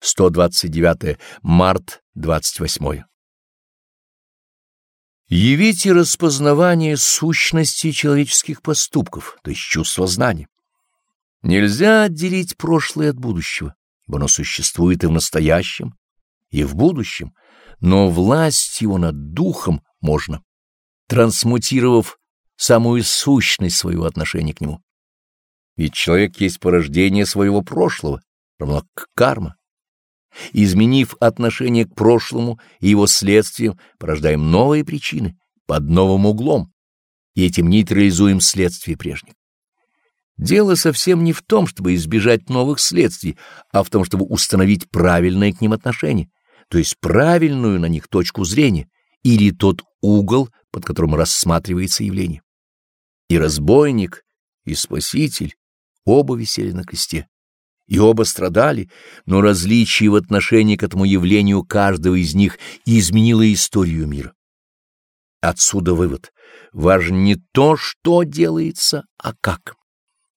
129 март 28 Явите распознавание сущности человеческих поступков, то есть чувство знания. Нельзя отделить прошлое от будущего, ибо оно существует и в настоящем, и в будущем, но власть его над духом можно, трансмутировав самую сущность своего отношения к нему. Ведь человек есть порождение своего прошлого, равно как карма. Изменив отношение к прошлому и его следствиям, порождаем новые причины под новым углом, и этим нейтрализуем следствие прежних. Дело совсем не в том, чтобы избежать новых следствий, а в том, чтобы установить правильное к ним отношение, то есть правильную на них точку зрения или тот угол, под которым рассматривается явление. И разбойник, и спаситель оба висели на кресте и оба страдали, но различие в отношении к этому явлению каждого из них изменило историю мира. Отсюда вывод. Важно не то, что делается, а как.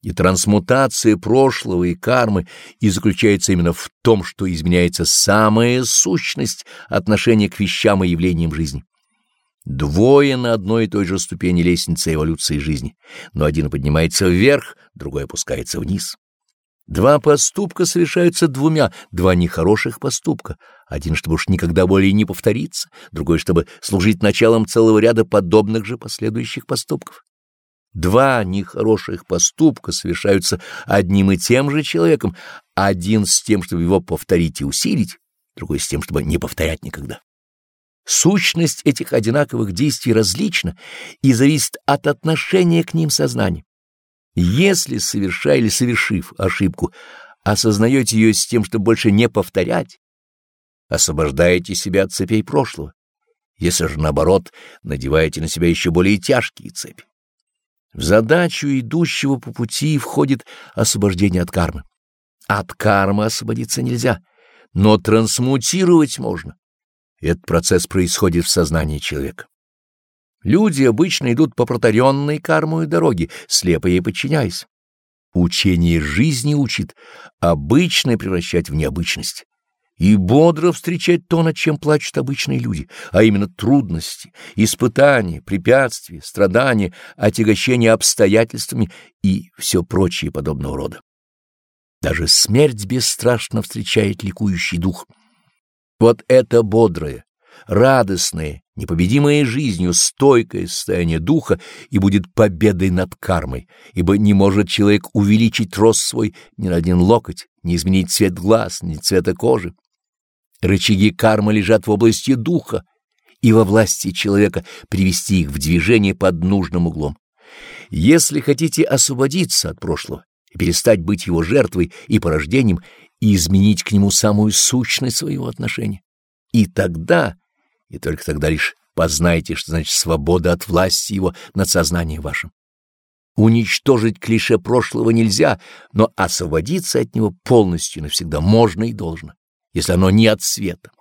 И трансмутация прошлого и кармы и заключается именно в том, что изменяется самая сущность отношения к вещам и явлениям жизни. Двое на одной и той же ступени лестницы эволюции жизни, но один поднимается вверх, другой опускается вниз. Два поступка совершаются двумя, два нехороших поступка. Один, чтобы уж никогда более не повториться, другой, чтобы служить началом целого ряда подобных же последующих поступков. Два нехороших поступка совершаются одним и тем же человеком, один с тем, чтобы его повторить и усилить, другой с тем, чтобы не повторять никогда. Сущность этих одинаковых действий различна и зависит от отношения к ним сознания. Если, совершая или совершив ошибку, осознаете ее с тем, чтобы больше не повторять, освобождаете себя от цепей прошлого. Если же, наоборот, надеваете на себя еще более тяжкие цепи. В задачу идущего по пути входит освобождение от кармы. От кармы освободиться нельзя, но трансмутировать можно. Этот процесс происходит в сознании человека. Люди обычно идут по протаренной кармой дороге, слепо ей подчиняясь. Учение жизни учит обычное превращать в необычность и бодро встречать то, над чем плачут обычные люди, а именно трудности, испытания, препятствия, страдания, отягощения обстоятельствами и все прочее подобного рода. Даже смерть бесстрашно встречает ликующий дух. Вот это бодрое, радостное, непобедимое жизнью, стойкое состояние духа и будет победой над кармой, ибо не может человек увеличить рост свой ни на один локоть, не изменить цвет глаз, ни цвета кожи. Рычаги кармы лежат в области духа, и во власти человека привести их в движение под нужным углом. Если хотите освободиться от прошлого и перестать быть его жертвой и порождением, и изменить к нему самую сущность своего отношения, и тогда и только тогда лишь познайте, что значит свобода от власти его над сознанием вашим. Уничтожить клише прошлого нельзя, но освободиться от него полностью навсегда можно и должно, если оно не от света.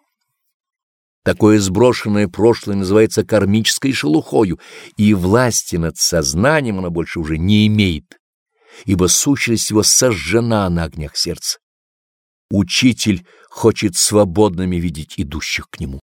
Такое сброшенное прошлое называется кармической шелухою, и власти над сознанием оно больше уже не имеет, ибо сущность его сожжена на огнях сердца. Учитель хочет свободными видеть идущих к нему.